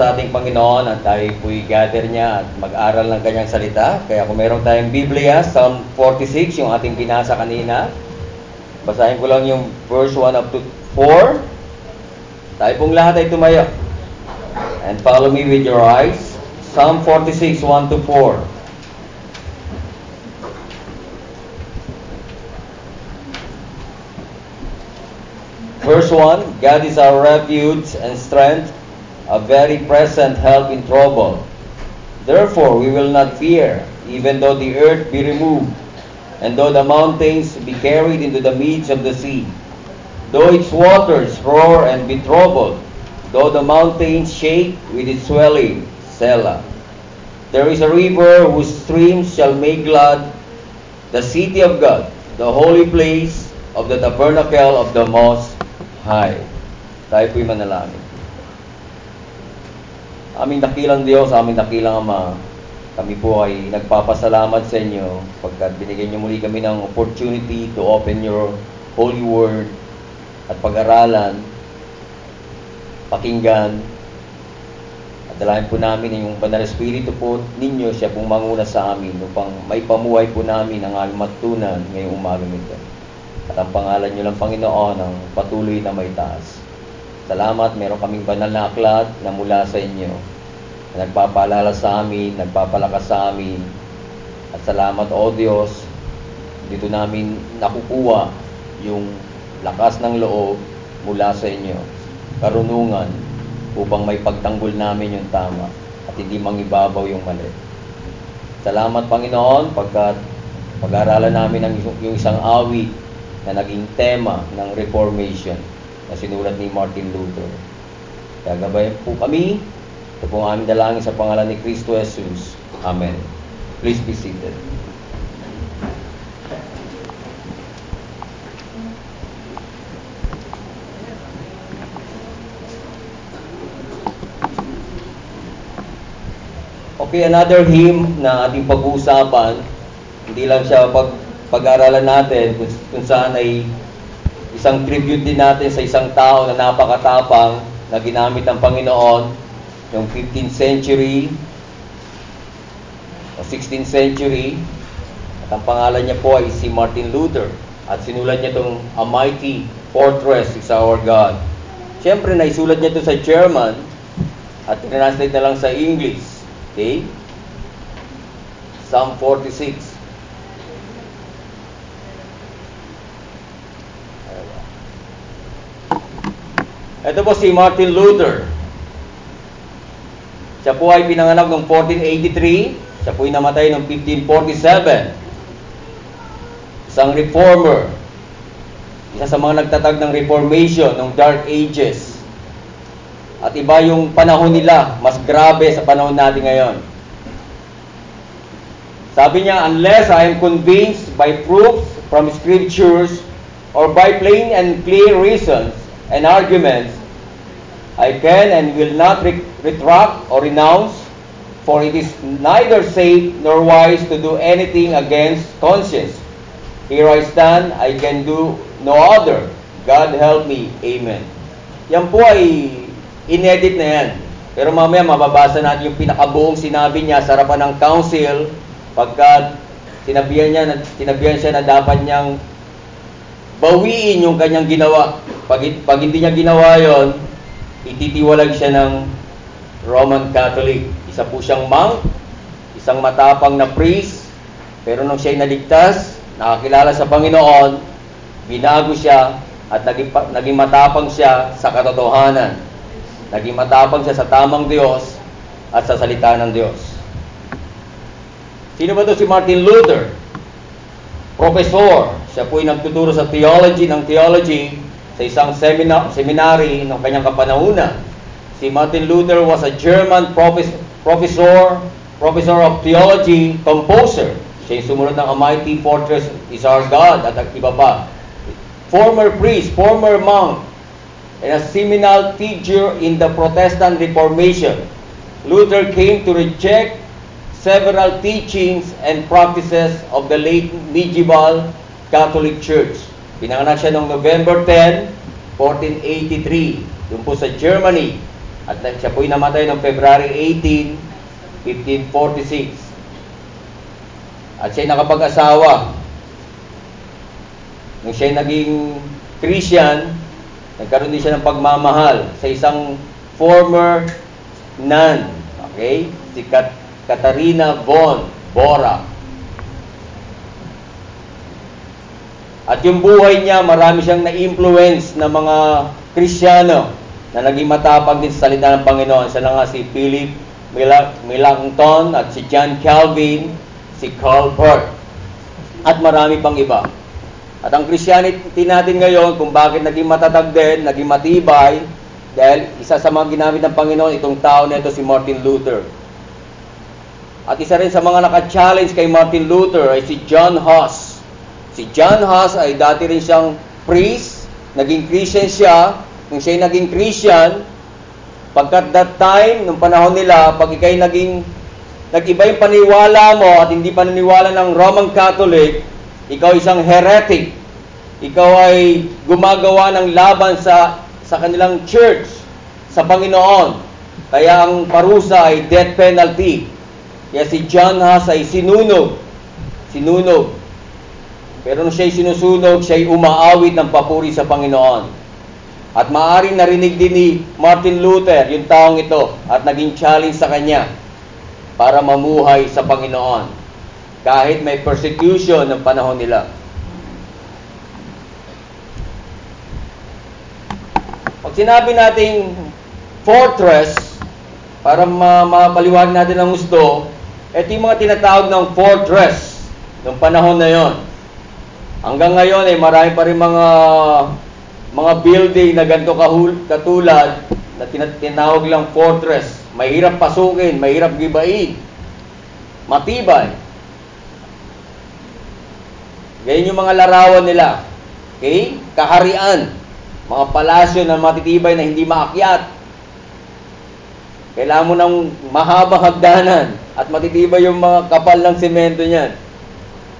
sa ating Panginoon at tayo po'y gather niya at mag-aral ng kanyang salita. Kaya kung meron tayong Biblia, Psalm 46, yung ating binasa kanina, basahin ko lang yung verse 1 up to 4. Tayo pong lahat ay tumayo. And follow me with your eyes. Psalm 46, 1 to 4. Verse 1 God is our refuge and strength, a very present help in trouble. Therefore, we will not fear, even though the earth be removed, and though the mountains be carried into the midst of the sea, though its waters roar and be troubled, though the mountains shake with its swelling. Selah. There is a river whose streams shall make glad the city of God, the holy place of the tabernacle of the Most High. Tayo po'y manalangin. Aming dakilang Diyos, aming dakilang Ama, kami po ay nagpapasalamat sa inyo pagkat binigyan niyo muli kami ng opportunity to open your holy word at pag-aralan, pakinggan, at dalahin po namin ang Banal Espiritu po ninyo, siya pong manguna sa amin upang may pamuhay po namin ang aming matunan ngayong umaga nito. At ang pangalan niyo lang, Panginoon, ang patuloy na may taas. Salamat, meron kaming banal na aklat na mula sa inyo. Na nagpapaalala sa amin, nagpapalakas sa amin. At salamat, O Diyos, dito namin nakukuha yung lakas ng loob mula sa inyo. Karunungan upang may pagtanggol namin yung tama at hindi mangibabaw yung mali. Salamat, Panginoon, pagkat pag-aralan namin ang yung isang awit na naging tema ng Reformation na sinulat ni Martin Luther. Kaya gabayan po kami. Ito po ang aming dalangin sa pangalan ni Kristo Jesus. Amen. Please be seated. Okay, another hymn na ating pag-uusapan. Hindi lang siya pag pag-aralan natin kung, kung saan ay isang tribute din natin sa isang tao na napakatapang na ginamit ng Panginoon noong 15th century o 16th century at ang pangalan niya po ay si Martin Luther at sinulat niya itong A Mighty Fortress is Our God. Siyempre, naisulat niya ito sa German at translate na lang sa English. Okay? Psalm 46. Ito po si Martin Luther. Siya po ay pinanganak noong 1483. Siya po ay namatay noong 1547. Isang reformer. Isa sa mga nagtatag ng Reformation ng Dark Ages. At iba yung panahon nila, mas grabe sa panahon natin ngayon. Sabi niya, unless I am convinced by proofs from scriptures or by plain and clear reasons and arguments, I can and will not re- retract or renounce, for it is neither safe nor wise to do anything against conscience. Here I stand, I can do no other. God help me. Amen. Yan po ay inedit na yan. Pero mamaya mababasa natin yung pinakabuong sinabi niya sa harapan ng council pagkat sinabihan niya na, sinabihan siya na dapat niyang bawiin yung kanyang ginawa. Pag, pag hindi niya ginawa yon, ititiwalag siya ng Roman Catholic. Isa po siyang monk, isang matapang na priest, pero nung siya'y naligtas, nakakilala sa Panginoon, binago siya at naging, naging matapang siya sa katotohanan. Naging matapang siya sa tamang Diyos at sa salita ng Diyos. Sino ba to si Martin Luther? Professor. Siya po ay nagtuturo sa theology ng theology sa isang semina- seminary ng kanyang kapanahunan. Si Martin Luther was a German profes- professor, professor of theology, composer. Siya yung sumunod ng A Mighty Fortress is Our God at iba pa. Former priest, former monk, and a seminal figure in the Protestant Reformation. Luther came to reject several teachings and practices of the late medieval Catholic Church. Pinanganak siya noong November 10, 1483, doon po sa Germany. At siya po'y namatay noong February 18, 1546. At siya nakapag-asawa. Nung siya naging Christian, nagkaroon din siya ng pagmamahal sa isang former nun. Okay? Si Kat Katarina von Bora. At yung buhay niya, marami siyang na-influence ng mga Kristiyano na naging matapang din sa salita ng Panginoon. Siya na nga si Philip Melanchthon at si John Calvin, si Karl Barth, at marami pang iba. At ang Christianity natin ngayon, kung bakit naging matatag din, naging matibay, dahil isa sa mga ginamit ng Panginoon, itong tao na ito si Martin Luther. At isa rin sa mga naka-challenge kay Martin Luther ay si John Huss. Si John Huss ay dati rin siyang priest, naging Christian siya. Nung siya naging Christian, pagkat that time, nung panahon nila, pag ikay naging, nag-iba yung paniwala mo at hindi paniniwala ng Roman Catholic, ikaw isang heretic. Ikaw ay gumagawa ng laban sa sa kanilang church, sa Panginoon. Kaya ang parusa ay death penalty. Kaya si John Huss ay sinunog. Sinunog. Pero siya'y sinusunog, siya'y umaawit ng papuri sa Panginoon. At maaring narinig din ni Martin Luther, yung taong ito, at naging challenge sa kanya para mamuhay sa Panginoon. Kahit may persecution ng panahon nila. Pag sinabi nating fortress, para mapaliwanag natin ang gusto, ito yung mga tinatawag ng fortress ng panahon na yon. Hanggang ngayon ay eh, marami pa rin mga mga building na ganito kahul, katulad na tinatawag lang fortress. Mahirap pasukin, mahirap gibain. Matibay. Ganyan yung mga larawan nila. Okay? Kaharian. Mga palasyo na matitibay na hindi maakyat. Kailangan mo ng mahabang hagdanan at matitibay yung mga kapal ng semento niyan.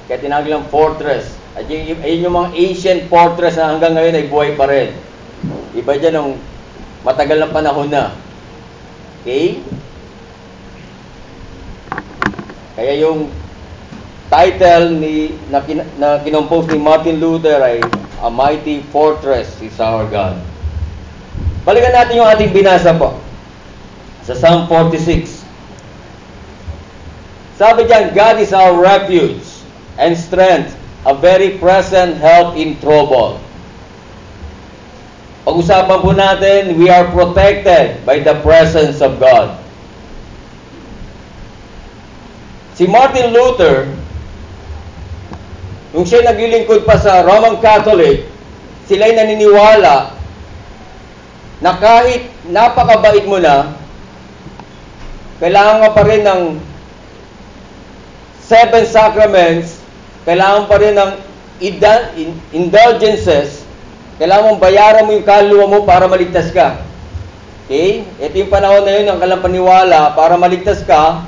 Kaya tinawag lang fortress. At yung, ayun yung mga ancient fortress na hanggang ngayon ay buhay pa rin. Iba dyan ng matagal na panahon na. Okay? Kaya yung title ni na, kin, na kinompose ni Martin Luther ay A Mighty Fortress is Our God. Balikan natin yung ating binasa po. Sa Psalm 46. Sabi diyan, God is our refuge and strength, a very present help in trouble. Pag-usapan po natin, we are protected by the presence of God. Si Martin Luther, nung siya naglilingkod pa sa Roman Catholic, sila'y naniniwala na kahit napakabait mo na, kailangan pa rin ng seven sacraments kailangan pa rin ng indulgences, kailangan mong bayaran mo yung kaluluwa mo para maligtas ka. Okay? Ito yung panahon na yun, ang kalang paniwala, para maligtas ka,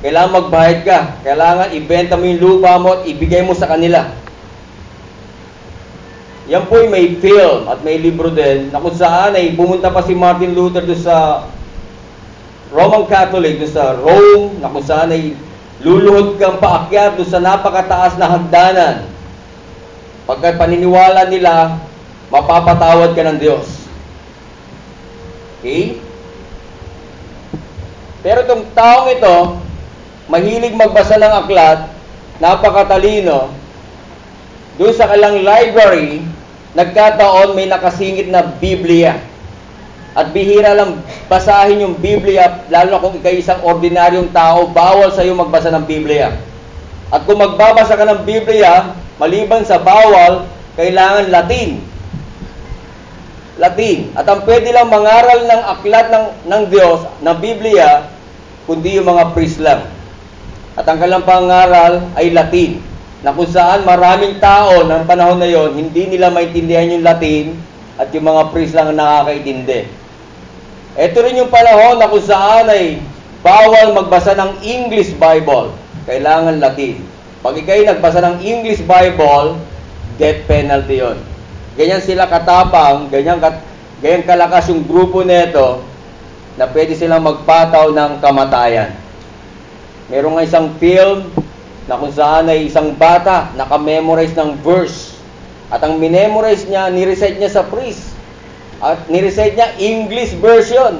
kailangan magbayad ka. Kailangan ibenta mo yung lupa mo at ibigay mo sa kanila. Yan po may film at may libro din na kung saan ay pumunta pa si Martin Luther doon sa Roman Catholic, doon sa Rome, na kung saan ay Luluhod kang paakyat doon sa napakataas na hagdanan. Pagka paniniwala nila, mapapatawad ka ng Diyos. Okay? Pero itong taong ito, mahilig magbasa ng aklat, napakatalino, doon sa kalang library, nagkataon may nakasingit na Biblia. At bihira lang basahin yung Biblia, lalo na kung ikay isang ordinaryong tao, bawal sa iyo magbasa ng Biblia. At kung magbabasa ka ng Biblia, maliban sa bawal, kailangan Latin. Latin. At ang pwede lang mangaral ng aklat ng, ng Diyos, ng Biblia, kundi yung mga priest lang. At ang kalang pangaral ay Latin. Na kung saan maraming tao ng panahon na yon, hindi nila maintindihan yung Latin at yung mga priest lang ang nakakaintindi. Ito rin yung panahon na kung saan ay bawal magbasa ng English Bible. Kailangan Latin. Pag ikay nagbasa ng English Bible, death penalty yon. Ganyan sila katapang, ganyan, kat, ganyan kalakas yung grupo nito na pwede silang magpataw ng kamatayan. Meron nga isang film na kung saan ay isang bata nakamemorize ng verse. At ang minemorize niya, nirecite niya sa priest. At nirecite niya English version.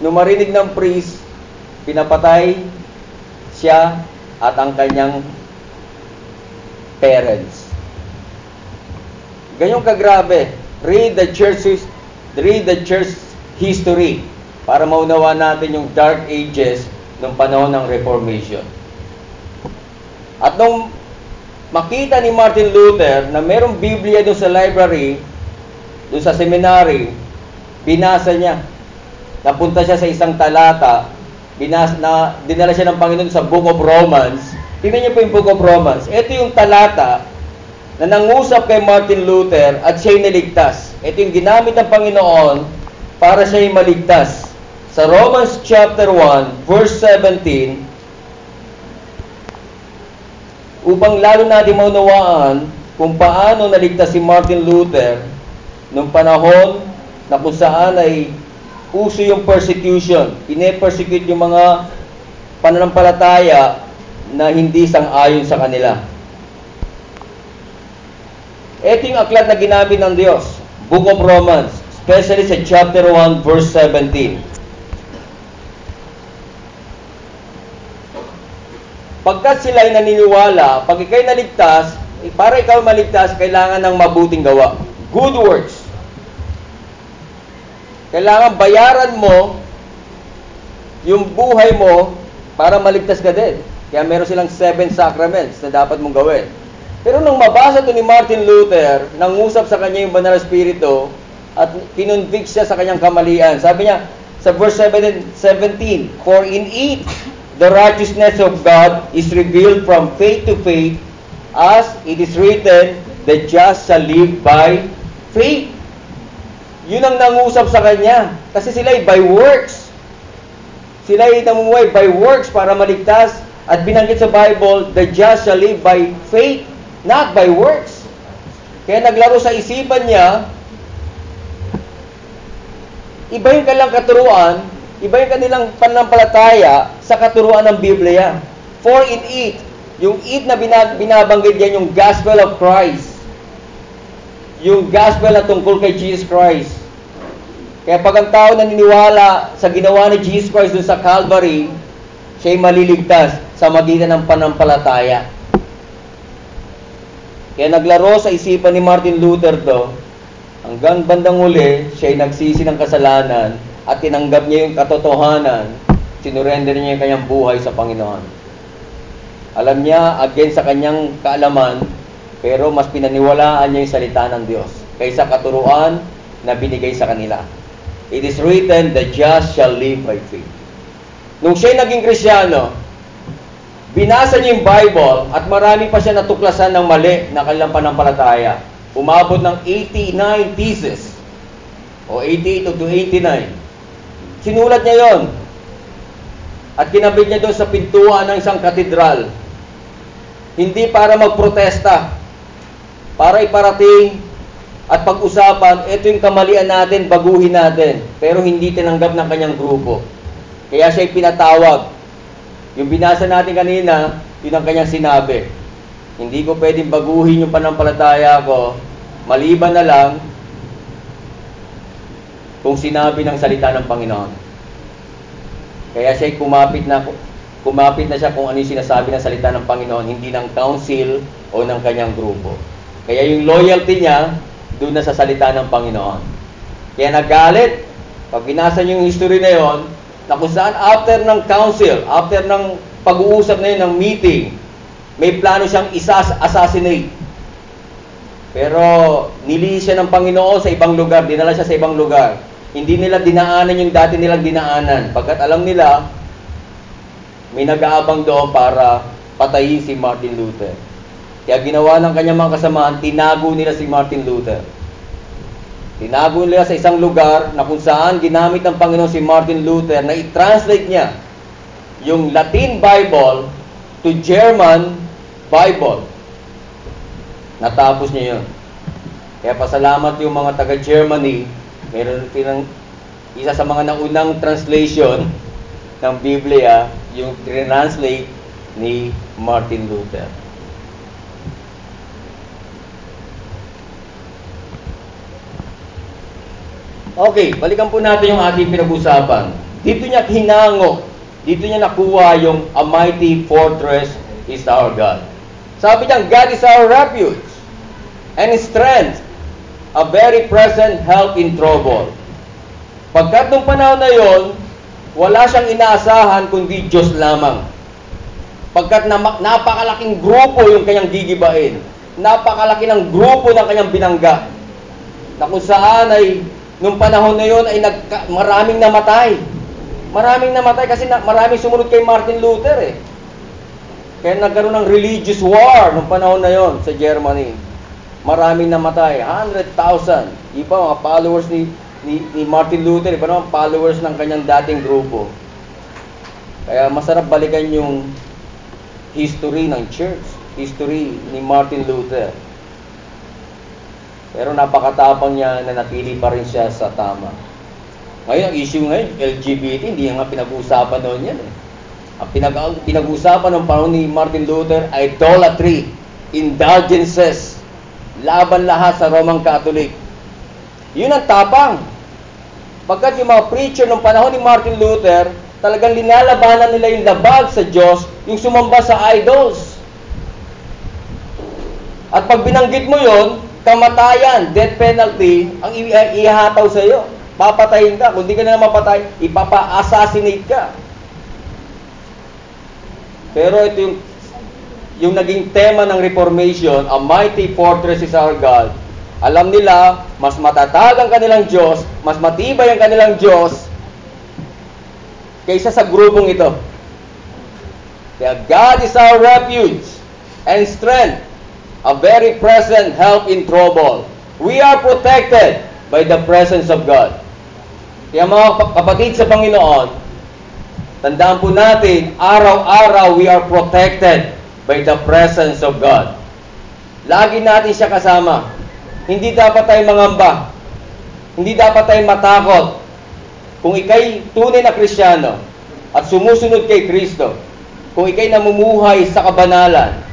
Nung marinig ng priest, pinapatay siya at ang kanyang parents. Ganyong kagrabe. Read the church's read the church history para maunawa natin yung dark ages ng panahon ng Reformation. At nung makita ni Martin Luther na merong Biblia doon sa library, doon sa seminary, binasa niya. Napunta siya sa isang talata, binas, na, dinala siya ng Panginoon sa Book of Romans. Tingnan niyo po yung Book of Romans. Ito yung talata na nangusap kay Martin Luther at siya'y naligtas. Ito yung ginamit ng Panginoon para siya'y maligtas. Sa Romans chapter 1, verse 17, upang lalo natin maunawaan kung paano naligtas si Martin Luther nung panahon na kung saan ay uso yung persecution. Pine-persecute yung mga pananampalataya na hindi sang-ayon sa kanila. Ito yung aklat na ginamit ng Diyos, Book of Romans, especially sa chapter 1, verse 17. Pagkat sila ay naniniwala, pag ikay naligtas, eh, para ikaw maligtas, kailangan ng mabuting gawa. Good works. Kailangan bayaran mo yung buhay mo para maligtas ka din. Kaya meron silang seven sacraments na dapat mong gawin. Pero nung mabasa to ni Martin Luther, nangusap sa kanya yung banal spirito at kinonvict siya sa kanyang kamalian. Sabi niya sa verse 17, For in it the righteousness of God is revealed from faith to faith, as it is written, the just shall live by faith. Yun ang nangusap sa kanya. Kasi sila ay by works. Sila ay namumuhay by works para maligtas. At binanggit sa Bible, the just shall live by faith, not by works. Kaya naglaro sa isipan niya, iba yung kailang katuruan, Iba yung kanilang pananampalataya sa katuruan ng Biblia. For in it, yung it na binabanggit yan, yung gospel of Christ. Yung gospel na tungkol kay Jesus Christ. Kaya pag ang tao naniniwala sa ginawa ni Jesus Christ dun sa Calvary, siya'y maliligtas sa magitan ng panampalataya. Kaya naglaro sa isipan ni Martin Luther to, hanggang bandang uli, siya'y nagsisi ng kasalanan at tinanggap niya yung katotohanan, sinurrender niya yung kanyang buhay sa Panginoon. Alam niya, against sa kanyang kaalaman, pero mas pinaniwalaan niya yung salita ng Diyos kaysa katuruan na binigay sa kanila. It is written, the just shall live by faith. Nung siya'y naging krisyano, binasa niya yung Bible at marami pa siya natuklasan ng mali na kanilang panampalataya. Umabot ng 89 thesis o 88 to 89. Sinulat niya yon. At kinabit niya doon sa pintuan ng isang katedral. Hindi para magprotesta. Para iparating at pag-usapan, ito yung kamalian natin, baguhin natin. Pero hindi tinanggap ng kanyang grupo. Kaya siya pinatawag. Yung binasa natin kanina, yun ang kanyang sinabi. Hindi ko pwedeng baguhin yung panampalataya ko, maliban na lang kung sinabi ng salita ng Panginoon. Kaya siya kumapit na kumapit na siya kung ano yung sinasabi ng salita ng Panginoon, hindi ng council o ng kanyang grupo. Kaya yung loyalty niya, doon na sa salita ng Panginoon. Kaya nagalit, pag binasa niyo yung history na yon, na kung saan after ng council, after ng pag-uusap na yun, ng meeting, may plano siyang isa-assassinate. Pero nilihis siya ng Panginoon sa ibang lugar, dinala siya sa ibang lugar. Hindi nila dinaanan yung dati nilang dinaanan. Pagkat alam nila, may nag-aabang doon para patayin si Martin Luther. Kaya ginawa ng kanyang mga kasamaan, tinago nila si Martin Luther. Tinago nila sa isang lugar na kung saan ginamit ng Panginoon si Martin Luther na i-translate niya yung Latin Bible to German Bible. Natapos niya yun. Kaya pasalamat yung mga taga-Germany Meron silang isa sa mga naunang translation ng Biblia, yung translate ni Martin Luther. Okay, balikan po natin yung ating pinag-usapan. Dito niya hinango, dito niya nakuha yung a mighty fortress is our God. Sabi niya, God is our refuge and strength, a very present help in trouble. Pagkat nung panahon na yon, wala siyang inaasahan kundi Diyos lamang. Pagkat na, napakalaking grupo yung kanyang gigibain. Napakalaki ng grupo ng kanyang binangga. Na kung saan ay Nung panahon na yon ay nagka, maraming namatay. Maraming namatay kasi na, maraming sumunod kay Martin Luther eh. Kaya nagkaroon ng religious war nung panahon na yon sa Germany. Maraming namatay, 100,000. Iba mga followers ni, ni, ni Martin Luther, iba naman followers ng kanyang dating grupo. Kaya masarap balikan yung history ng church, history ni Martin Luther. Pero napakatapang niya na napili pa rin siya sa tama. Ngayon, ang issue ngayon, LGBT, hindi nga pinag-uusapan noon yan eh. Ang pinag- pinag-uusapan ng panahon ni Martin Luther, idolatry, indulgences, laban lahat sa Roman Catholic. Yun ang tapang. Pagkat yung mga preacher ng panahon ni Martin Luther, talagang linalabanan nila yung labag sa Diyos, yung sumamba sa idols. At pag binanggit mo yon, kamatayan, death penalty, ang ihataw sa iyo. Papatayin ka. Kung di ka na mapatay, ipapa-assassinate ka. Pero ito yung yung naging tema ng Reformation, a mighty fortress is our God. Alam nila, mas matatag ang kanilang Diyos, mas matibay ang kanilang Diyos, kaysa sa grupong ito. Kaya God is our refuge and strength, a very present help in trouble. We are protected by the presence of God. Kaya mga kapatid sa Panginoon, tandaan po natin, araw-araw we are protected by the presence of God. Lagi natin siya kasama. Hindi dapat tayo mangamba. Hindi dapat tayo matakot. Kung ikay tunay na Kristiyano at sumusunod kay Kristo, kung ikay namumuhay sa kabanalan,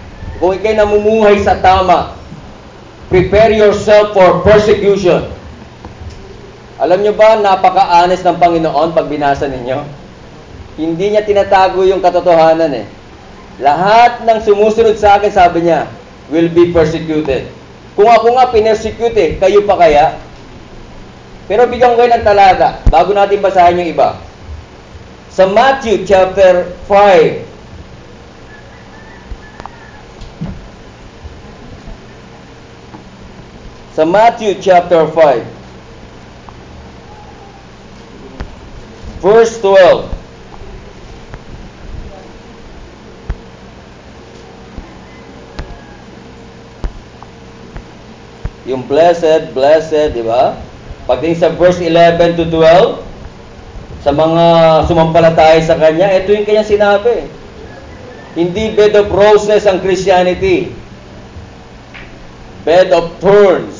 kung ikay namumuhay sa tama, prepare yourself for persecution. Alam nyo ba, napaka-honest ng Panginoon pag binasa ninyo? Hindi niya tinatago yung katotohanan eh. Lahat ng sumusunod sa akin, sabi niya, will be persecuted. Kung ako nga pinersecute eh, kayo pa kaya? Pero bigyan ko ng talata, bago natin basahin yung iba. Sa Matthew chapter 5, Sa Matthew chapter 5, verse 12. Yung blessed, blessed, di ba? Pagdating sa verse 11 to 12, sa mga sumampalataya sa Kanya, ito yung kanyang sinabi. Hindi bed of roses ang Christianity. Bed of thorns.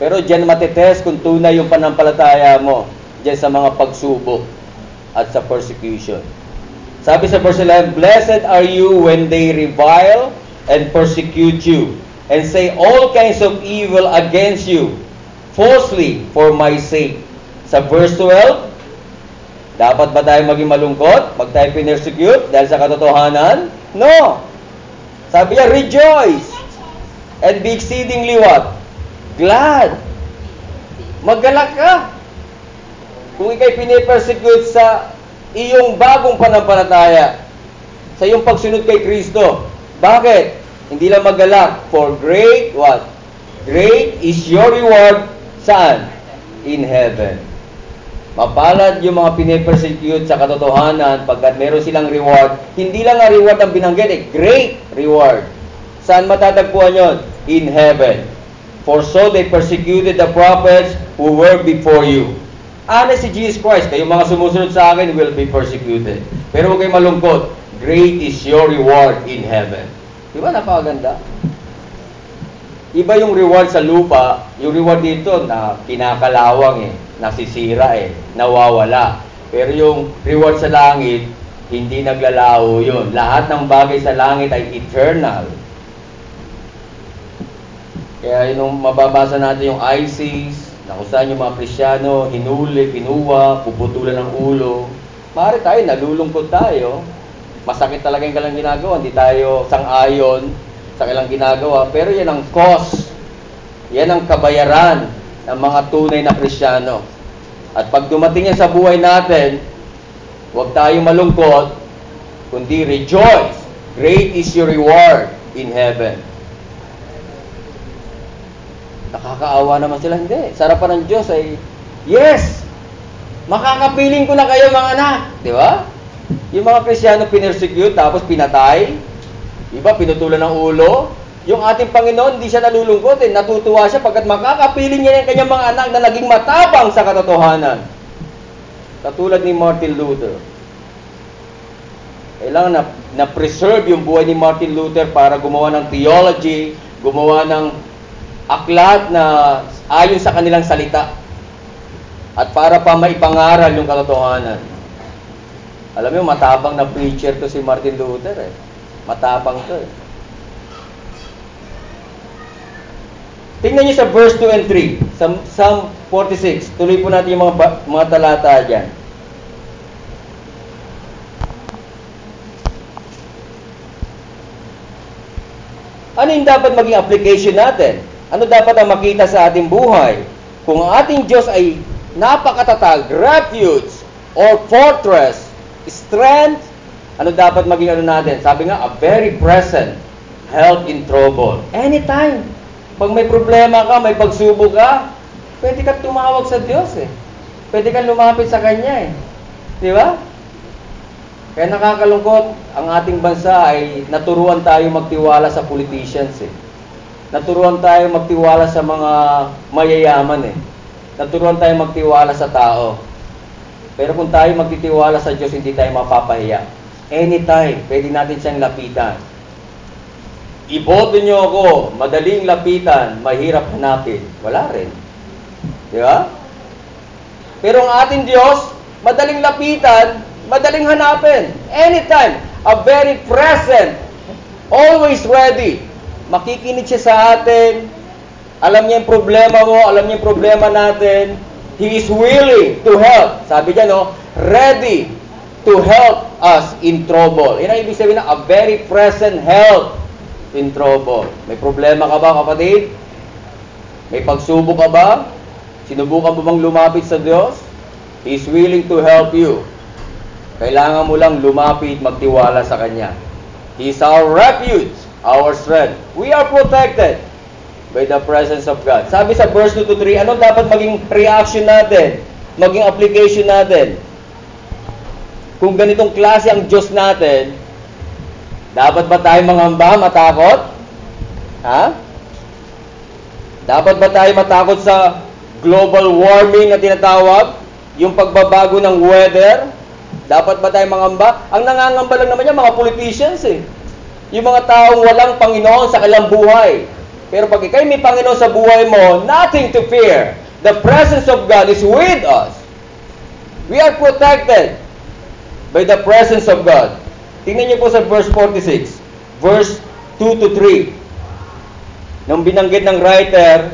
Pero diyan matitest kung tunay yung panampalataya mo diyan sa mga pagsubok at sa persecution. Sabi sa verse 11, Blessed are you when they revile and persecute you and say all kinds of evil against you falsely for my sake. Sa verse 12, dapat ba tayo maging malungkot pag tayo pinersecute dahil sa katotohanan? No! Sabi niya, rejoice and be exceedingly what? Glad. Maggalak ka. Kung ikay pinipersecute sa iyong bagong panampalataya, sa iyong pagsunod kay Kristo. Bakit? Hindi lang magalak. For great what? Great is your reward saan? In heaven. Mapalad yung mga pinipersecute sa katotohanan pagkat meron silang reward. Hindi lang ang reward ang binanggit, eh, great reward. Saan matatagpuan yon? In heaven. For so they persecuted the prophets who were before you. Ano si Jesus Christ? Kayo mga sumusunod sa akin will be persecuted. Pero huwag kayong malungkot. Great is your reward in heaven. Di ba napakaganda? Iba yung reward sa lupa, yung reward dito na kinakalawang eh. nasisira eh, nawawala. Pero yung reward sa langit, hindi naglalaho yun. Lahat ng bagay sa langit ay eternal. Kaya yung mababasa natin yung ISIS, na kung saan yung mga Krisyano, hinuli, pinuwa, puputulan ng ulo. Maaari tayo, nalulungkot tayo. Masakit talaga yung kalang ginagawa. Hindi tayo sang-ayon sa kailang ginagawa. Pero yan ang cost. Yan ang kabayaran ng mga tunay na Krisyano. At pag dumating yan sa buhay natin, huwag tayong malungkot, kundi rejoice. Great is your reward in heaven. Nakakaawa naman sila. Hindi. Sarapan ng Diyos ay, yes! Makakapiling ko na kayo mga anak. Di ba? Yung mga Krisyano pinersecute tapos pinatay. Iba, pinutulan ng ulo. Yung ating Panginoon, hindi siya nalulungkot eh. Natutuwa siya pagkat makakapiling niya yung kanyang mga anak na naging matapang sa katotohanan. Katulad ni Martin Luther. Kailangan na, na-preserve yung buhay ni Martin Luther para gumawa ng theology, gumawa ng aklat na ayon sa kanilang salita at para pa maipangaral yung katotohanan. Alam mo, matapang na preacher to si Martin Luther eh. Matapang to eh. Tingnan niyo sa verse 2 and 3, sa Psalm 46. Tuloy po natin yung mga, mga talata dyan. Ano yung dapat maging application natin? Ano dapat ang makita sa ating buhay? Kung ang ating Diyos ay napakatatag, refuge, or fortress, strength, ano dapat maging ano natin? Sabi nga, a very present help in trouble. Anytime. Pag may problema ka, may pagsubok ka, pwede ka tumawag sa Diyos eh. Pwede kang lumapit sa Kanya eh. Di ba? Kaya nakakalungkot, ang ating bansa ay naturuan tayo magtiwala sa politicians eh. Naturuan tayo magtiwala sa mga mayayaman eh. Naturuan tayo magtiwala sa tao. Pero kung tayo magtitiwala sa Diyos, hindi tayo mapapahiya. Anytime, pwede natin siyang lapitan. Iboto niyo ako, madaling lapitan, mahirap hanapin. Wala rin. Di ba? Pero ang ating Diyos, madaling lapitan, madaling hanapin. Anytime, a very present, always ready makikinig siya sa atin, alam niya yung problema mo, alam niya yung problema natin, He is willing to help. Sabi niya, no, ready to help us in trouble. Yan ang ibig sabihin na a very present help in trouble. May problema ka ba, kapatid? May pagsubok ka ba? Sinubukan mo bang lumapit sa Diyos? He is willing to help you. Kailangan mo lang lumapit, magtiwala sa Kanya. He is our refuge our strength. We are protected by the presence of God. Sabi sa verse 2 to 3, ano dapat maging reaction natin? Maging application natin? Kung ganitong klase ang Diyos natin, dapat ba tayo mangamba, matakot? Ha? Dapat ba tayo matakot sa global warming na tinatawag? Yung pagbabago ng weather? Dapat ba tayo mangamba? Ang nangangamba lang naman yan, mga politicians eh. Yung mga taong walang Panginoon sa kanilang buhay. Pero pag ikay may Panginoon sa buhay mo, nothing to fear. The presence of God is with us. We are protected by the presence of God. Tingnan niyo po sa verse 46. Verse 2 to 3. Nung binanggit ng writer,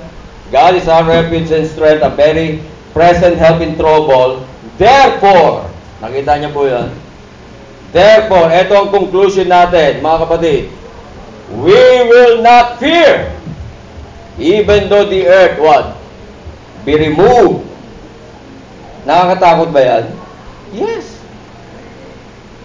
God is our refuge and strength, a very present help in trouble. Therefore, nakita niyo po yan, Therefore, ito ang conclusion natin, mga kapatid. We will not fear, even though the earth, what? Be removed. Nakakatakot ba yan? Yes.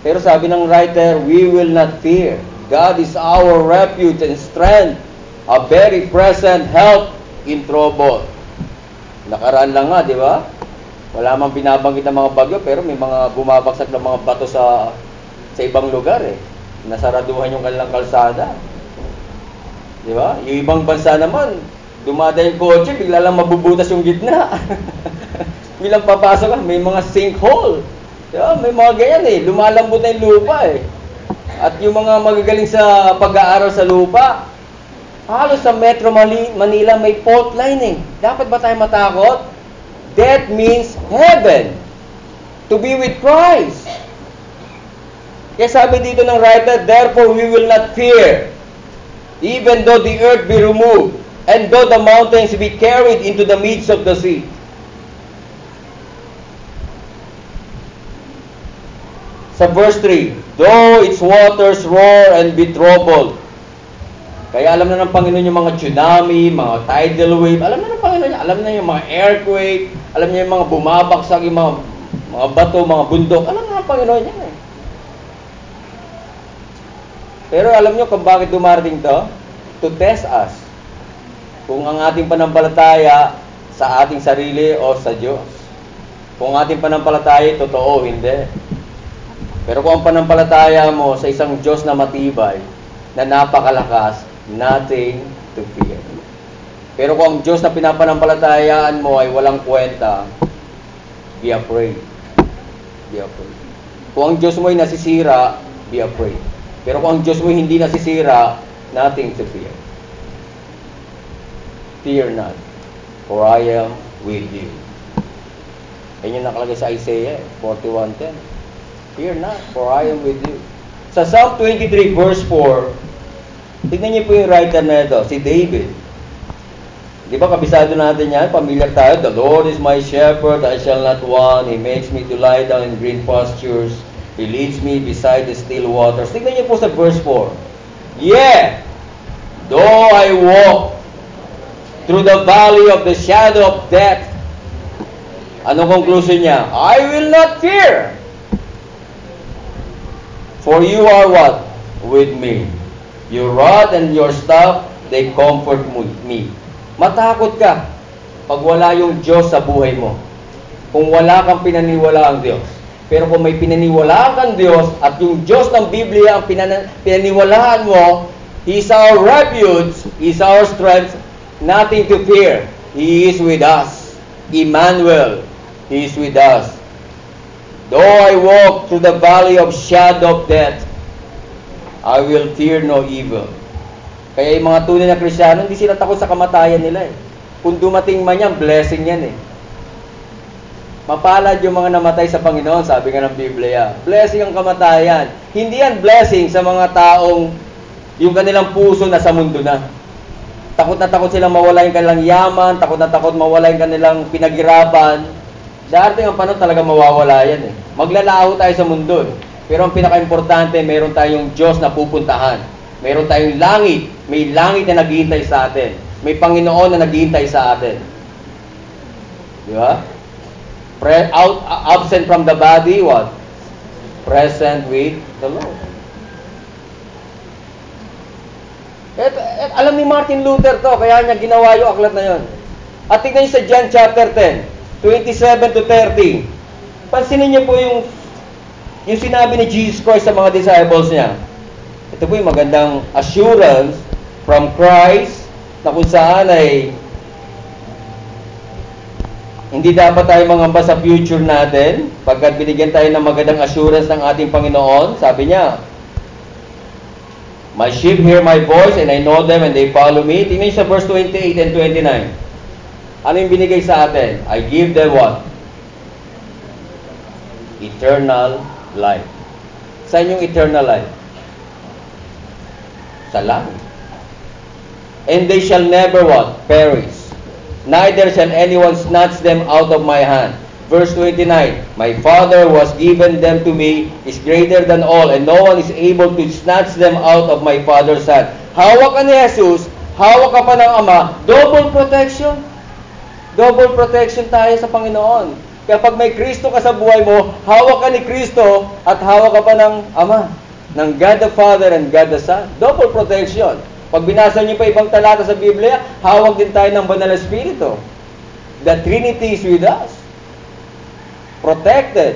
Pero sabi ng writer, we will not fear. God is our refuge and strength, a very present help in trouble. Nakaraan lang nga, di ba? Wala mang binabanggit ng mga bagyo, pero may mga bumabagsak ng mga bato sa sa ibang lugar eh. Nasaraduhan yung kanilang kalsada. Di ba? Yung ibang bansa naman, dumada yung kotse, bigla lang mabubutas yung gitna. Bilang papasok may mga sinkhole. Di ba? May mga ganyan eh. Lumalambot na yung lupa eh. At yung mga magagaling sa pag-aaral sa lupa, halos sa Metro Manila may fault line eh. Dapat ba tayo matakot? Death means heaven. To be with Christ. Kaya sabi dito ng writer, Therefore we will not fear, even though the earth be removed, and though the mountains be carried into the midst of the sea. Sa verse 3, Though its waters roar and be troubled. Kaya alam na ng Panginoon yung mga tsunami, mga tidal wave, alam na ng Panginoon, alam na yung mga earthquake, alam niya yung mga bumabaksak, yung mga, mga bato, mga bundok, alam na ng Panginoon yan eh. Pero alam nyo kung bakit dumarating to? To test us. Kung ang ating panampalataya sa ating sarili o sa Diyos. Kung ating panampalataya totoo, hindi. Pero kung ang panampalataya mo sa isang Diyos na matibay, na napakalakas, nothing to fear. Pero kung ang Diyos na pinapanampalatayaan mo ay walang kwenta, be afraid. Be afraid. Kung ang Diyos mo ay nasisira, be afraid. Pero kung ang Diyos mo hindi nasisira, nothing to fear. Fear not, for I am with you. Yan yung nakalagay sa Isaiah 41.10. Fear not, for I am with you. Sa Psalm 23 verse 4, tignan niyo po yung writer na ito, si David. Di ba kabisado natin yan? Pamilyar tayo. The Lord is my shepherd, I shall not want. He makes me to lie down in green pastures. He leads me beside the still waters. Tignan niyo po sa verse 4. Yeah, though I walk through the valley of the shadow of death. Anong conclusion niya? I will not fear. For you are what? With me. Your rod and your staff, they comfort me. Matakot ka pag wala yung Diyos sa buhay mo. Kung wala kang pinaniwala ang Diyos. Pero kung may pinaniwalaan kang Diyos at yung Diyos ng Biblia ang pinan- pinaniwalaan mo, He's our refuge, He's our strength, nothing to fear. He is with us. Emmanuel, He is with us. Though I walk through the valley of shadow of death, I will fear no evil. Kaya yung mga tunay na Krisyano, hindi sila takot sa kamatayan nila eh. Kung dumating man yan, blessing yan eh. Mapalad yung mga namatay sa Panginoon, sabi nga ng Biblia. Blessing ang kamatayan. Hindi yan blessing sa mga taong yung kanilang puso na sa mundo na. Takot na takot silang mawala yung kanilang yaman, takot na takot mawala yung kanilang pinaghirapan. Darating ang panahon talaga mawawala yan eh. Maglalaho tayo sa mundo eh. Pero ang pinaka-importante, meron tayong Diyos na pupuntahan. Meron tayong langit. May langit na naghihintay sa atin. May Panginoon na naghihintay sa atin. Di ba? Pre- out, absent from the body, what? Present with the Lord. Et, et, alam ni Martin Luther to, kaya niya ginawa yung aklat na yon. At tignan niyo sa John chapter 10, 27 to 30. Pansinin niyo po yung yung sinabi ni Jesus Christ sa mga disciples niya. Ito po yung magandang assurance from Christ na kung saan ay hindi dapat tayo mangamba sa future natin pagkat binigyan tayo ng magandang assurance ng ating Panginoon. Sabi niya, My sheep hear my voice and I know them and they follow me. Tingnan sa verse 28 and 29. Ano yung binigay sa atin? I give them what? Eternal life. Saan yung eternal life? Sa langit. And they shall never what? Perish. Neither shall anyone snatch them out of my hand. Verse 29, My Father was given them to me, is greater than all, and no one is able to snatch them out of my Father's hand. Hawak ka ni Jesus, hawak ka pa ng Ama, double protection. Double protection tayo sa Panginoon. Kaya pag may Kristo ka sa buhay mo, hawak ka ni Kristo at hawak ka pa ng Ama, ng God the Father and God the Son. Double protection. Pag binasa niyo pa ibang talata sa Biblia, hawak din tayo ng Banal na Espiritu. The Trinity is with us. Protected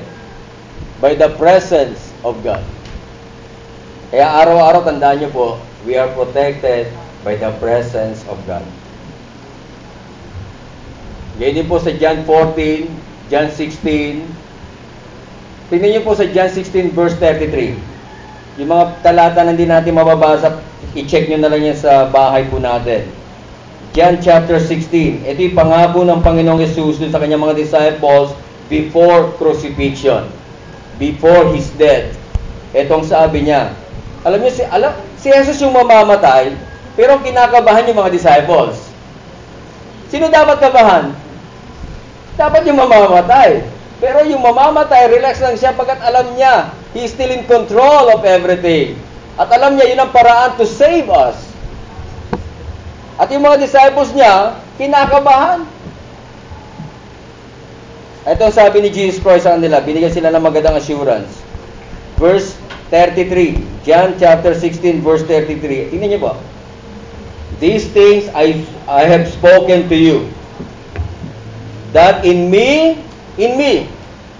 by the presence of God. Kaya araw-araw tandaan niyo po, we are protected by the presence of God. Ganyan din po sa John 14, John 16. Tingnan niyo po sa John 16 verse 33. Yung mga talata na hindi natin mababasa, i-check nyo na lang yan sa bahay po natin. John chapter 16. Ito yung pangako ng Panginoong Yesus sa kanyang mga disciples before crucifixion. Before His death. Itong sabi niya. Alam niyo, si, alam, si Jesus yung mamamatay, pero kinakabahan yung mga disciples. Sino dapat kabahan? Dapat yung mamamatay. Pero yung mamamatay, relax lang siya pagkat alam niya, He's still in control of everything. At alam niya, yun ang paraan to save us. At yung mga disciples niya, kinakabahan. Ito sabi ni Jesus Christ sa kanila, binigyan sila ng magandang assurance. Verse 33, John chapter 16, verse 33. Tingnan niyo po. These things I, I have spoken to you, that in me, in me,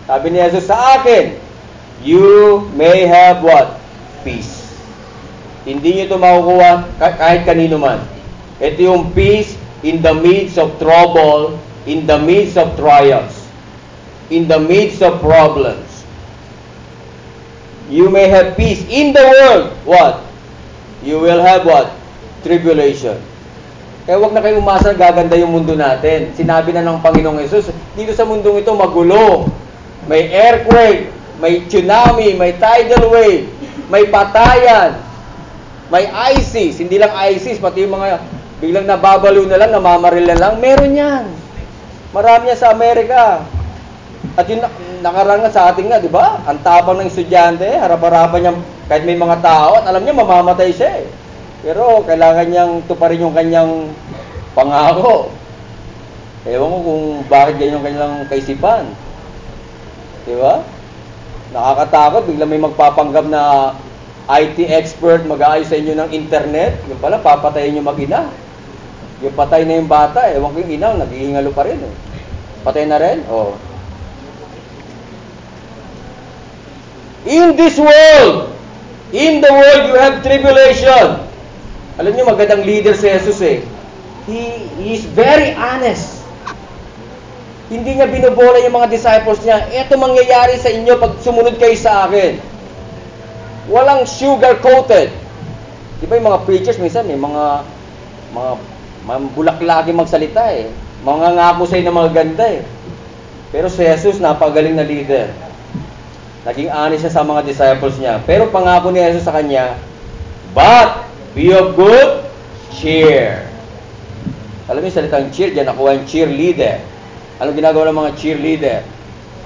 sabi ni Jesus sa akin, you may have what? Peace. Hindi niyo ito makukuha kahit kanino man. Ito yung peace in the midst of trouble, in the midst of trials, in the midst of problems. You may have peace in the world. What? You will have what? Tribulation. Kaya wag na kayo umasa gaganda yung mundo natin. Sinabi na ng Panginoong Yesus, dito sa mundong ito magulo. May earthquake, may tsunami, may tidal wave, may patayan, may ISIS, hindi lang ISIS, pati yung mga biglang nababalo na lang, namamaril na lang, meron yan. Marami yan sa Amerika. At yung nakarangan sa atin nga, di ba? Ang tapang ng estudyante, harap-harapan niya, kahit may mga tao, at alam niya, mamamatay siya eh. Pero kailangan niyang tuparin yung kanyang pangako. Ewan ko kung bakit ganyan yung kanyang kaisipan. Di ba? Nakakatakot, biglang may magpapanggap na IT expert mag-aayos sa inyo ng internet, yung pala, papatayin nyo mag-ina. Yung patay na yung bata, ewan ko yung ina, naghihingalo pa rin. Eh. Patay na rin? Oo. Oh. In this world, in the world you have tribulation. Alam niyo, magandang leader si Jesus eh. He, he is very honest. Hindi niya binobola yung mga disciples niya. Ito mangyayari sa inyo pag sumunod kayo sa akin. Walang sugar-coated. Di ba yung mga preachers minsan may mga mga Mambulak lagi magsalita eh. Mga ngako sa'yo na mga ganda eh. Pero si Jesus, napagaling na leader. Naging honest siya sa mga disciples niya. Pero pangako ni Jesus sa kanya, But, be of good cheer. Alam mo yung salitang cheer, dyan nakuha yung cheerleader. Ano ginagawa ng mga cheerleader?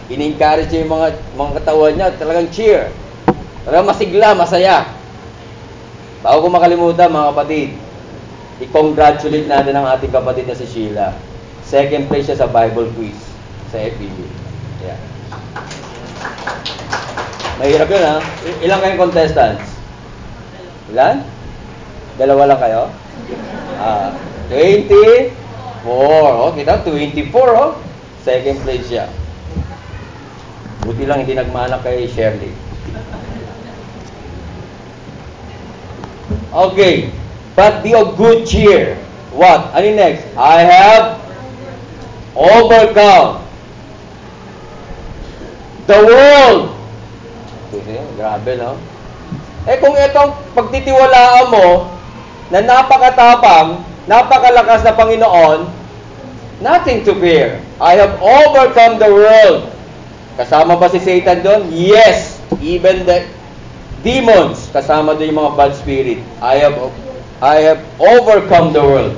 In-encourage yung mga, mga katawan niya, talagang cheer. Talagang masigla, masaya. Bago ko makalimutan, mga kapatid, i-congratulate natin ang ating kapatid na si Sheila. Second place siya sa Bible quiz sa FEB. Yeah. Mahirap yun ha. Ilang kayong contestants? Ilan? Dalawa lang kayo? Ah, 24. Oh, kita 24 oh. Second place siya. Buti lang hindi nagmanak kay Shirley. Okay. But be of good cheer. What? Ano next? I have overcome the world. Grabe, no? Eh kung itong pagtitiwalaan mo na napakatapang, napakalakas na Panginoon, nothing to fear. I have overcome the world. Kasama ba si Satan doon? Yes. Even the demons, kasama doon yung mga bad spirit. I have I have overcome the world.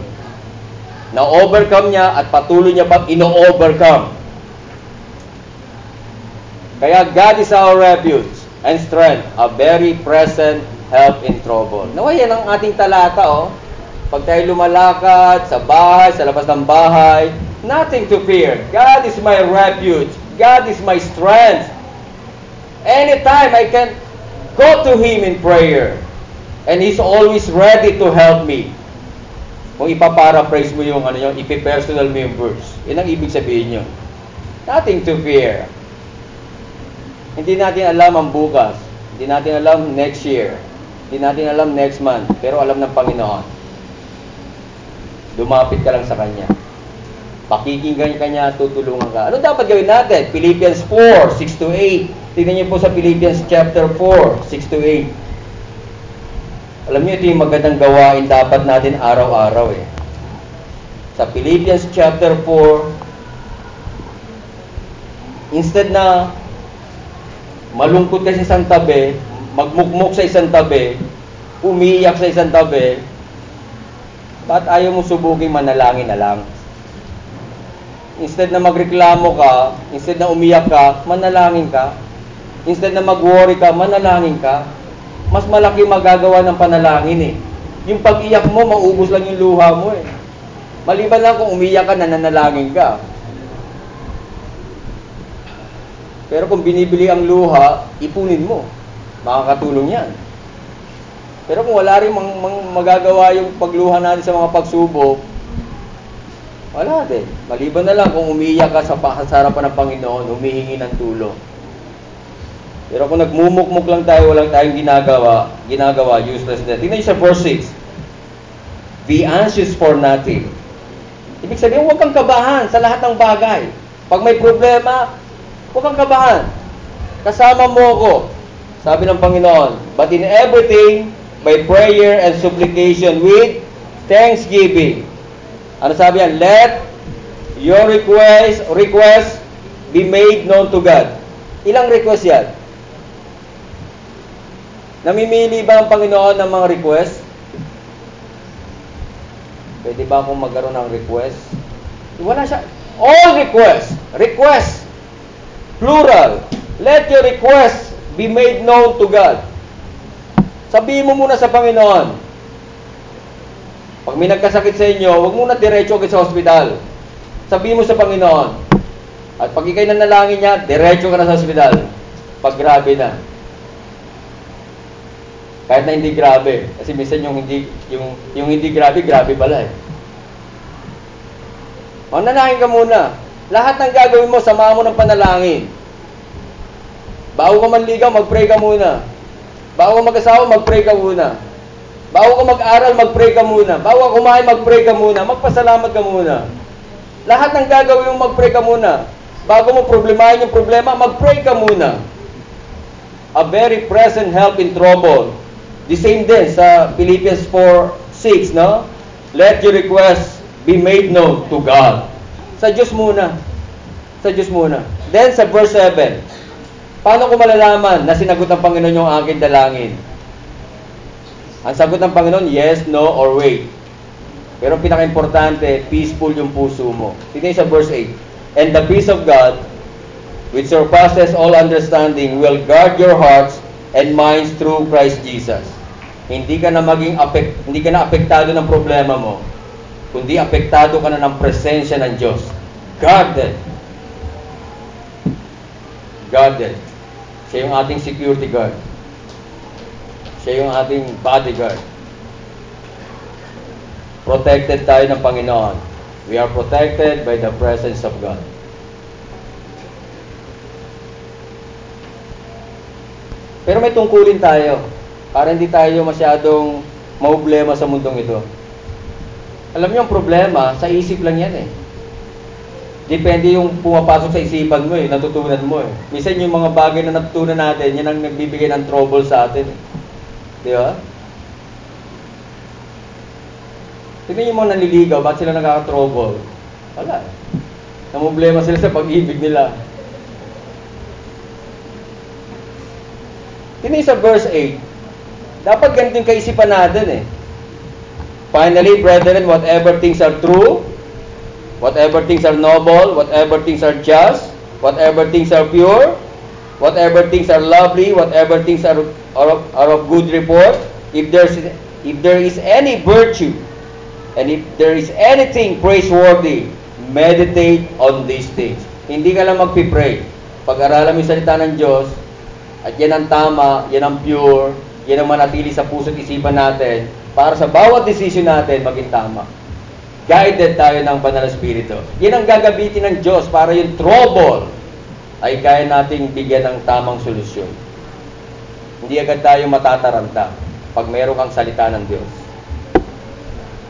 Na-overcome niya at patuloy niya pang ino-overcome. Kaya God is our refuge and strength, a very present help in trouble. Nawa yan ang ating talata, oh. Pag tayo lumalakad sa bahay, sa labas ng bahay, nothing to fear. God is my refuge. God is my strength. Anytime I can go to Him in prayer. And He's always ready to help me. Kung ipaparaphrase mo yung ano yung ipipersonal mo yung verse. Yan ang ibig sabihin nyo. Nothing to fear. Hindi natin alam ang bukas. Hindi natin alam next year. Hindi natin alam next month. Pero alam ng Panginoon. Lumapit ka lang sa Kanya. Pakikinggan ka niya, tutulungan ka. Ano dapat gawin natin? Philippians 4, 6 to 8. Tingnan niyo po sa Philippians chapter 4, 6 to 8. Alam niyo, ito yung magandang gawain dapat natin araw-araw eh. sa Philippians chapter 4, instead na malungkot ka sa isang tabi, magmukmok sa isang tabi, umiiyak sa isang tabi, ba't ayaw mo subuking manalangin na lang? Instead na magreklamo ka, instead na umiyak ka, manalangin ka. Instead na mag-worry ka, manalangin ka. Mas malaki magagawa ng panalangin eh. Yung pag-iyak mo, maubos lang yung luha mo eh. Maliban lang kung umiyak ka, nananalangin ka. Pero kung binibili ang luha, ipunin mo. Makakatulong yan. Pero kung wala rin mang, mang, magagawa yung pagluha natin sa mga pagsubok, wala din. Maliban na lang kung umiiyak ka sa, harapan ng Panginoon, humihingi ng tulong. Pero kung nagmumukmuk lang tayo, walang tayong ginagawa, ginagawa, useless na. Tingnan sa verse 6. Be anxious for nothing. Ibig sabihin, huwag kang kabahan sa lahat ng bagay. Pag may problema, Huwag kang kabahan. Kasama mo ako. Sabi ng Panginoon, But in everything, by prayer and supplication with thanksgiving. Ano sabi yan? Let your request, request be made known to God. Ilang request yan? Namimili ba ang Panginoon ng mga request? Pwede ba akong magkaroon ng request? Wala siya. All request. Request. Plural. Let your request be made known to God. Sabihin mo muna sa Panginoon. Pag may nagkasakit sa inyo, huwag muna diretso agad sa ospital. Sabihin mo sa Panginoon. At pag ikay nanalangin niya, diretso ka na sa ospital. Pag grabe na. Kahit na hindi grabe. Kasi minsan yung hindi, yung, yung hindi grabe, grabe pala eh. Manalangin ka muna. Lahat ng gagawin mo, samahan mo ng panalangin. Bago ka manligaw, mag-pray ka muna. Bago ka mag-asawa, mag-pray ka muna. Bago ka mag-aral, mag-pray ka muna. Bago ka kumain, mag-pray ka muna. Magpasalamat ka muna. Lahat ng gagawin mo, mag-pray ka muna. Bago mo problemahin yung problema, mag-pray ka muna. A very present help in trouble. The same din sa Philippians 4:6, no? Let your request be made known to God. Sa Diyos muna. Sa Diyos muna. Then sa verse 7, paano ko malalaman na sinagot ng Panginoon yung aking dalangin? Ang sagot ng Panginoon, yes, no, or wait. Pero pinaka-importante, peaceful yung puso mo. Tingnan sa verse 8. And the peace of God, which surpasses all understanding, will guard your hearts and minds through Christ Jesus. Hindi ka na maging apek, hindi ka na apektado ng problema mo kundi apektado ka na ng presensya ng Diyos. Guarded. Guarded. Siya yung ating security guard. Siya yung ating bodyguard. Protected tayo ng Panginoon. We are protected by the presence of God. Pero may tungkulin tayo para hindi tayo masyadong maublema sa mundong ito. Alam niyo ang problema, sa isip lang yan eh. Depende yung pumapasok sa isipan mo eh, natutunan mo eh. Minsan yung mga bagay na natutunan natin, yan ang nagbibigay ng trouble sa atin. Eh. Di ba? Tingnan yung mga naliligaw, ba't sila nagkaka-trouble? Wala. Namumblema sila sa pag-ibig nila. Tingnan sa verse 8. Dapat ganito kaisipan natin eh. Finally, brethren, whatever things are true, whatever things are noble, whatever things are just, whatever things are pure, whatever things are lovely, whatever things are, are, of, are of good report, if there's if there is any virtue, and if there is anything praiseworthy, meditate on these things. Hindi ka lang magpipray. Pag-aralan mo yung salita ng Diyos, at yan ang tama, yan ang pure, yan ang manatili sa puso't isipan natin, para sa bawat decision natin maging tama. Guided tayo ng Banal Espiritu. Yan ang gagabitin ng Diyos para yung trouble ay kaya nating bigyan ng tamang solusyon. Hindi agad tayo matataranta pag meron kang salita ng Diyos.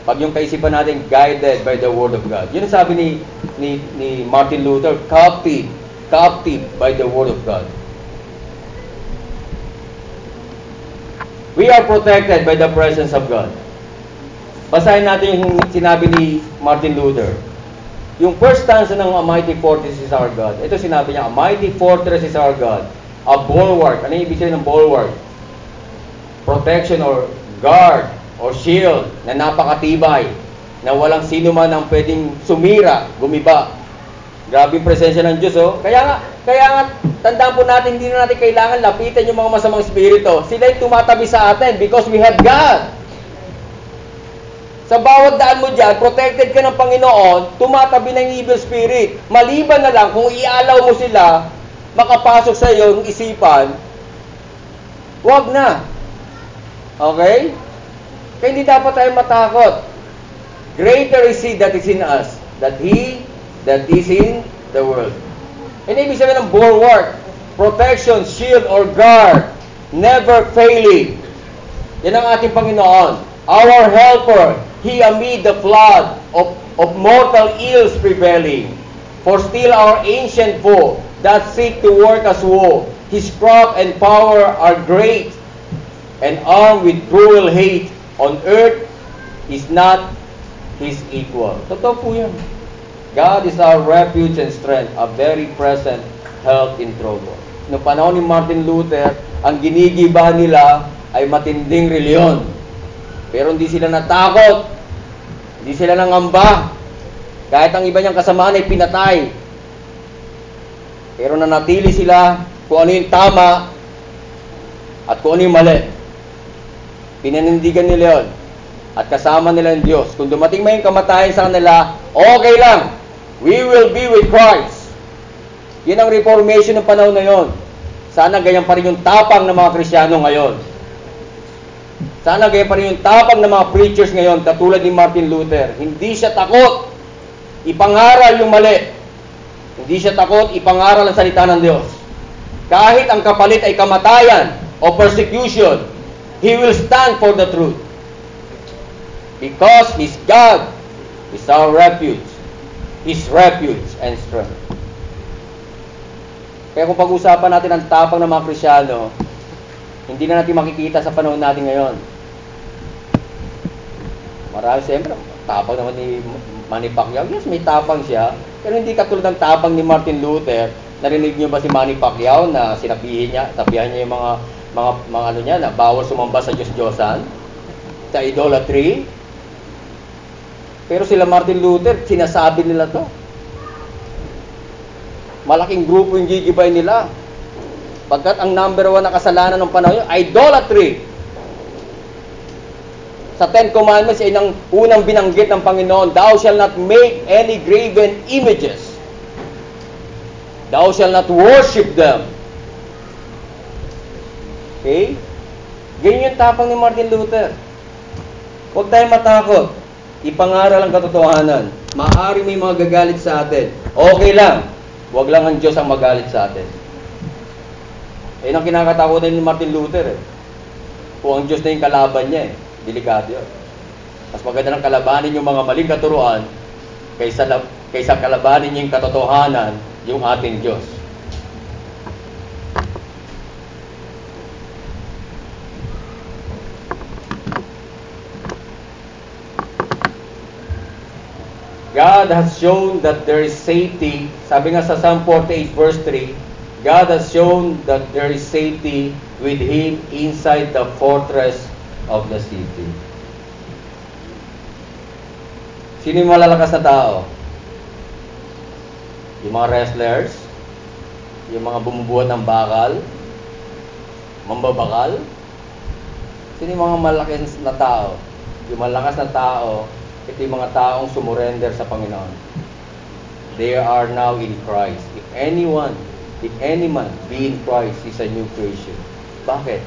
Pag yung kaisipan natin guided by the Word of God. Yun ang sabi ni, ni, ni Martin Luther, captive, captive by the Word of God. We are protected by the presence of God. Basahin natin yung sinabi ni Martin Luther. Yung first stanza ng A Mighty Fortress is Our God. Ito sinabi niya, A Mighty Fortress is Our God. A bulwark. Ano yung ibig sabihin ng bulwark? Protection or guard or shield na napakatibay na walang sino man ang pwedeng sumira, gumiba. Grabe yung presensya ng Diyos, oh. Kaya nga, kaya nga, tandaan po natin, hindi na natin kailangan lapitan yung mga masamang spirito. Sila yung tumatabi sa atin because we have God. Sa bawat daan mo dyan, protected ka ng Panginoon, tumatabi ng evil spirit. Maliban na lang kung ialaw mo sila, makapasok sa iyo yung isipan, wag na. Okay? Kaya hindi dapat tayo matakot. Greater is He that is in us, that He that is in the world. Hindi ibig sabihin ng bulwark, protection, shield, or guard, never failing. Yan ang ating Panginoon. Our helper, He amid the flood of, of mortal ills prevailing. For still our ancient foe that seek to work us woe, His craft and power are great, and armed with cruel hate on earth is not His equal. Totoo po yan. God is our refuge and strength, a very present help in trouble. Noong panahon ni Martin Luther, ang ginigiba nila ay matinding reliyon. Pero hindi sila natakot. Hindi sila nangamba. Kahit ang iba niyang kasamaan ay pinatay. Pero nanatili sila kung ano yung tama at kung ano yung mali. Pinanindigan nila yon at kasama nila ang Diyos. Kung dumating may kamatayan sa kanila, okay lang. We will be with Christ. Yan ang reformation ng panahon na yon. Sana ganyan pa rin yung tapang ng mga Krisyano ngayon. Sana ganyan pa rin yung tapang ng mga preachers ngayon, katulad ni Martin Luther. Hindi siya takot. Ipangaral yung mali. Hindi siya takot, ipangaral ang salita ng Diyos. Kahit ang kapalit ay kamatayan o persecution, he will stand for the truth. Because His God is our refuge, His refuge and strength. Kaya kung pag-usapan natin ang tapang ng mga Krisyano, hindi na natin makikita sa panahon natin ngayon. Marami siyempre, tapang naman ni Manny Pacquiao. Yes, may tapang siya. Pero hindi katulad ng tapang ni Martin Luther. Narinig niyo ba si Manny Pacquiao na sinabihin niya, sabihan niya yung mga mga mga ano niya na bawal sumamba sa Diyos-Diyosan, sa idolatry, pero sila Martin Luther, sinasabi nila to. Malaking grupo yung gigibay nila. Pagkat ang number one na kasalanan ng panahon yun, idolatry. Sa Ten Commandments, ay nang unang binanggit ng Panginoon, Thou shall not make any graven images. Thou shall not worship them. Okay? Ganyan tapang ni Martin Luther. Huwag tayong matakot ipangaral ang katotohanan. Maaari may mga gagalit sa atin. Okay lang. Huwag lang ang Diyos ang magalit sa atin. Eh, ang kinakatakutan ni Martin Luther eh. Kung ang Diyos na yung kalaban niya eh. Delikado yun. Mas maganda ng kalabanin yung mga maling katuruan kaysa, kaysa kalabanin yung katotohanan yung ating Diyos. God has shown that there is safety. Sabi nga sa Psalm 48 verse 3, God has shown that there is safety with Him inside the fortress of the city. Sino yung malalakas na tao? Yung mga wrestlers? Yung mga bumubuhat ng bakal? Mambabakal? Sino yung mga malakas na tao? Yung malakas na tao ito yung mga taong sumurrender sa Panginoon. They are now in Christ. If anyone, if any man be in Christ, is a new creation. Bakit?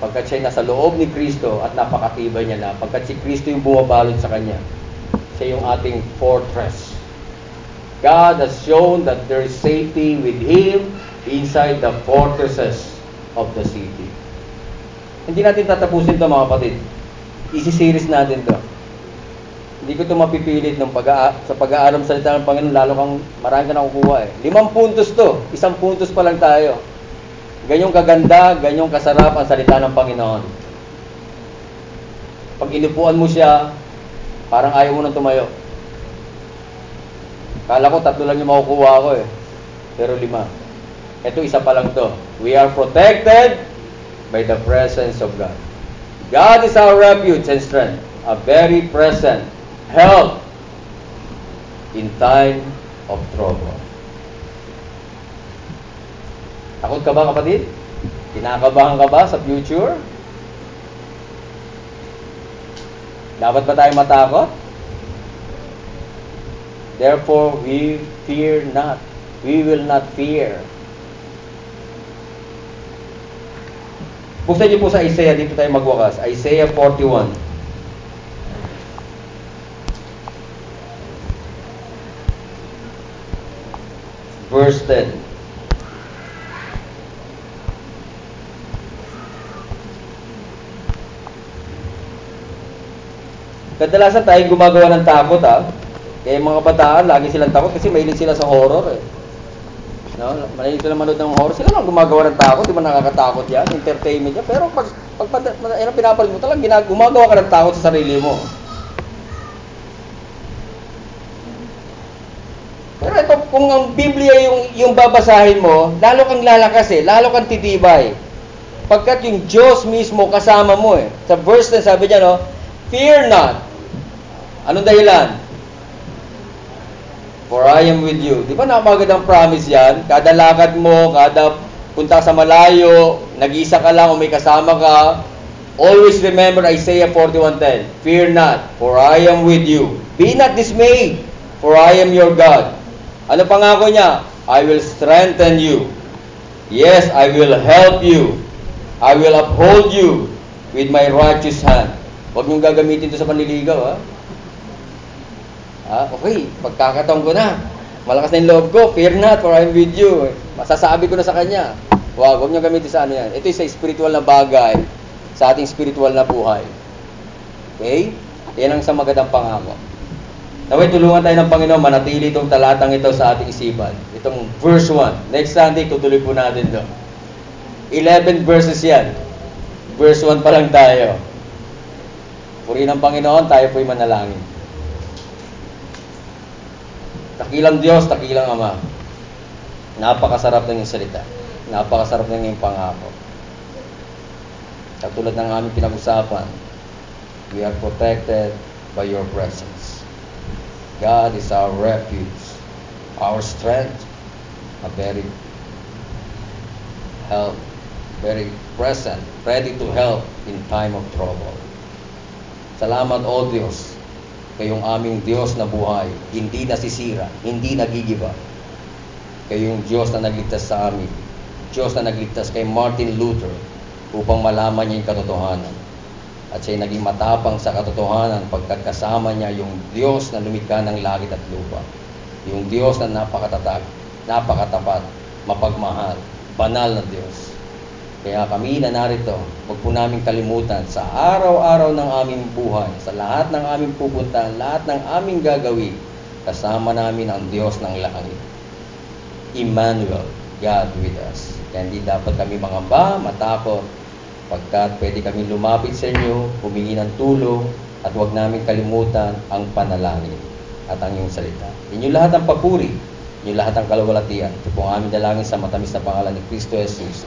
Pagkat siya nasa loob ni Kristo at napakatibay niya na, pagkat si Kristo yung bumabalot sa kanya, siya yung ating fortress. God has shown that there is safety with Him inside the fortresses of the city. Hindi natin tatapusin ito mga kapatid isi-series natin to. Hindi ko to mapipilit ng pag sa pag-aaral sa salita ng Panginoon, lalo kang marami ka nakukuha eh. Limang puntos to, isang puntos pa lang tayo. Ganyong kaganda, ganyong kasarap ang salita ng Panginoon. Pag inupuan mo siya, parang ayaw mo nang tumayo. Kala ko tatlo lang yung makukuha ko eh. Pero lima. Ito isa pa lang to. We are protected by the presence of God. God is our refuge and strength, a very present help in time of trouble. Takot ka ba kapatid? Kinakabahan ka ba sa future? Dapat ba tayo matakot? Therefore, we fear not. We will not fear. Buksan niyo po sa Isaiah, dito tayo magwakas. Isaiah 41. Verse 10. Kadalasan tayong gumagawa ng takot ha. Kaya mga kabataan, lagi silang takot kasi mahilig sila sa horror eh. No? Mahilig sila manood ng horror. Sila lang gumagawa ng takot, di ba nakakatakot yan? Entertainment yan. Pero pag, pag, pag ano, pinapalit mo, talagang gumagawa ka ng takot sa sarili mo. Pero ito, kung ang Biblia yung, yung babasahin mo, lalo kang lalakas eh, lalo kang titibay. Pagkat yung Diyos mismo kasama mo eh. Sa verse na sabi niya, no, Fear not. Anong dahilan? For I am with you. Di ba napagandang promise yan? Kada lakad mo, kada punta sa malayo, nag-isa ka lang o may kasama ka, always remember Isaiah 41.10, Fear not, for I am with you. Be not dismayed, for I am your God. Ano pangako niya? I will strengthen you. Yes, I will help you. I will uphold you with my righteous hand. Huwag niyong gagamitin ito sa panliligaw, ha? Ah, okay, pagkakataon ko na. Malakas na yung loob ko, fear not, for I'm with you. Masasabi ko na sa kanya. Huwag, huwag niyo gamitin sa ano yan. Ito sa spiritual na bagay, sa ating spiritual na buhay. Okay? Yan ang sa magandang pangako. Naway, tulungan tayo ng Panginoon, manatili itong talatang ito sa ating isipan. Itong verse 1. Next Sunday, tutuloy po natin ito. 11 verses yan. Verse 1 pa lang tayo. Puri ng Panginoon, tayo po'y manalangin. Takilang Diyos, takilang Ama. Napakasarap ng iyong salita. Napakasarap ng iyong pangako. Katulad ng aming pinag-usapan, we are protected by your presence. God is our refuge, our strength, a very help, very present, ready to help in time of trouble. Salamat, O Diyos, kayong aming Diyos na buhay, hindi nasisira, hindi nagigiba. Kayong Diyos na nagligtas sa amin, Diyos na nagligtas kay Martin Luther upang malaman niya yung katotohanan. At siya'y naging matapang sa katotohanan pagkat kasama niya yung Diyos na lumikha ng langit at lupa. Yung Diyos na napakatatag, napakatapat, mapagmahal, banal na Diyos. Kaya kami na narito, huwag po namin kalimutan sa araw-araw ng aming buhay, sa lahat ng aming pupuntahan, lahat ng aming gagawin, kasama namin ang Diyos ng langit. Emmanuel, God with us. Kaya hindi dapat kami mangamba, matakot, pagkat pwede kami lumapit sa inyo, humingi ng tulong, at huwag namin kalimutan ang panalangin at ang iyong salita. Inyo lahat ang papuri, inyo lahat ang kalawalatian. Ito po ang aming dalangin sa matamis na pangalan ni Kristo Jesus.